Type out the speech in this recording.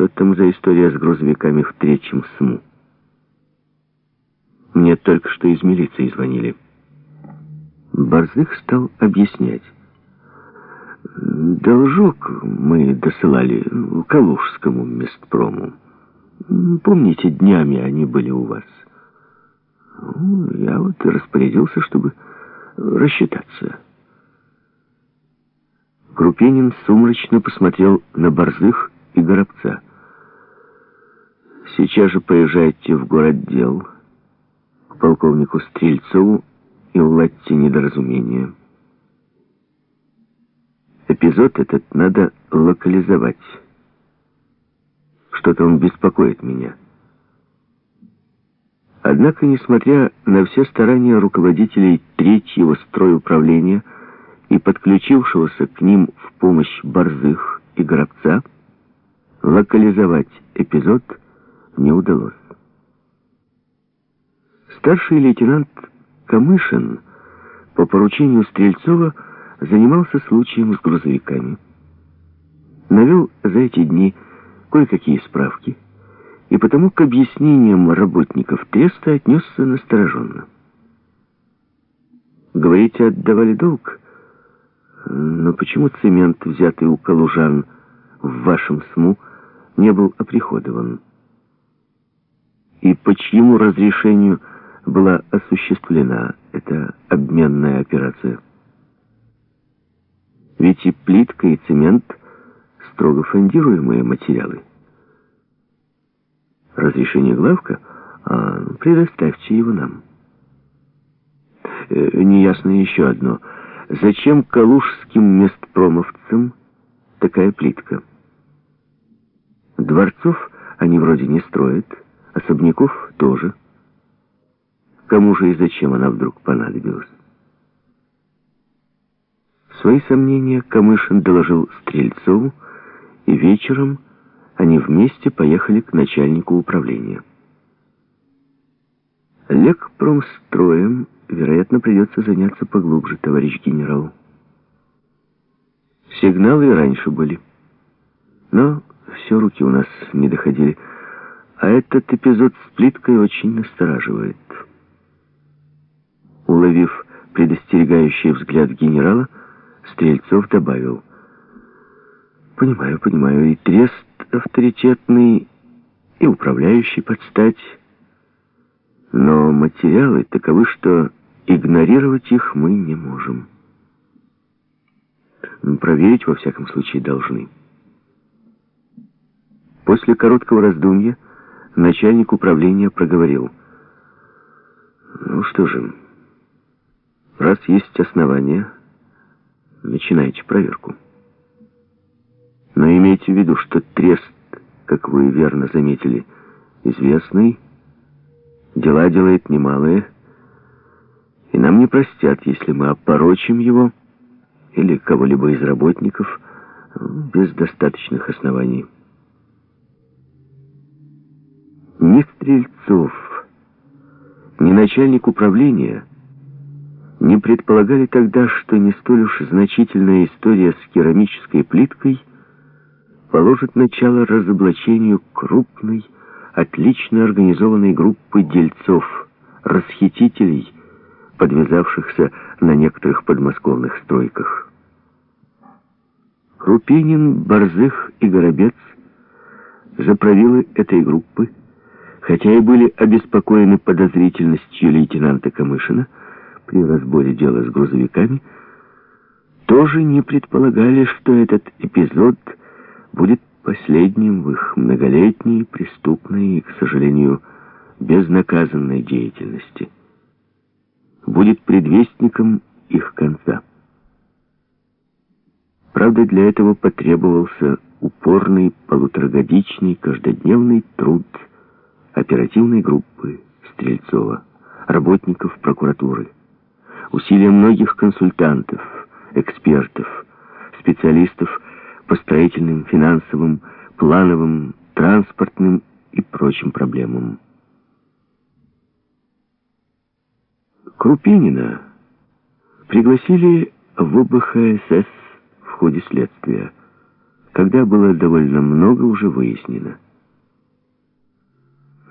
что там за история с грузовиками в третьем СМУ. Мне только что из милиции звонили. Борзых стал объяснять. Должок мы досылали Калужскому местпрому. Помните, днями они были у вас? Я вот распорядился, чтобы рассчитаться. Крупенин сумрачно посмотрел на Борзых и Горобца. «Сейчас же поезжайте в город дел к полковнику Стрельцову и уладьте недоразумение. Эпизод этот надо локализовать. Что-то он беспокоит меня». Однако, несмотря на все старания руководителей третьего стройуправления и подключившегося к ним в помощь Борзых и Горобца, локализовать эпизод не удалось. Старший лейтенант Камышин по поручению Стрельцова занимался случаем с грузовиками. Навел за эти дни кое-какие справки – и потому к объяснениям работников треста отнесся настороженно. Говорите, отдавали долг? Но почему цемент, взятый у калужан в вашем СМУ, не был оприходован? И по чьему разрешению была осуществлена эта обменная операция? Ведь и плитка, и цемент — строго фондируемые материалы. Разрешение главка? А, предоставьте его нам. Э, неясно еще одно. Зачем калужским местпромовцам такая плитка? Дворцов они вроде не строят, особняков тоже. Кому же и зачем она вдруг понадобилась? Свои сомнения Камышин доложил Стрельцову, и вечером они вместе поехали к начальнику управления. Лекпромстроем, вероятно, придется заняться поглубже, товарищ генерал. Сигналы раньше были. Но все руки у нас не доходили. А этот эпизод с плиткой очень настораживает. Уловив предостерегающий взгляд генерала, Стрельцов добавил. «Понимаю, понимаю, и трест авторитетный и управляющий под стать. Но материалы таковы, что игнорировать их мы не можем. Проверить, во всяком случае, должны. После короткого раздумья начальник управления проговорил. «Ну что же, раз есть основания, начинайте проверку». Но имейте в виду, что трест, как вы верно заметили, известный, дела делает немалые, и нам не простят, если мы опорочим его или кого-либо из работников без достаточных оснований. Ни Стрельцов, ни начальник управления не предполагали тогда, что не столь уж значительная история с керамической плиткой — положит начало разоблачению крупной, отлично организованной группы дельцов, расхитителей, подвязавшихся на некоторых подмосковных стройках. Крупинин, Борзых и Горобец за правилы этой группы, хотя и были обеспокоены подозрительностью лейтенанта Камышина при разборе дела с грузовиками, тоже не предполагали, что этот эпизод – будет последним в их многолетней преступной и, к сожалению, безнаказанной деятельности. Будет предвестником их конца. Правда, для этого потребовался упорный полуторагодичный каждодневный труд оперативной группы Стрельцова, работников прокуратуры, усилия многих консультантов, экспертов, специалистов, по строительным, финансовым, плановым, транспортным и прочим проблемам. Крупинина пригласили в ОБХСС в ходе следствия. когда было довольно много уже выяснено.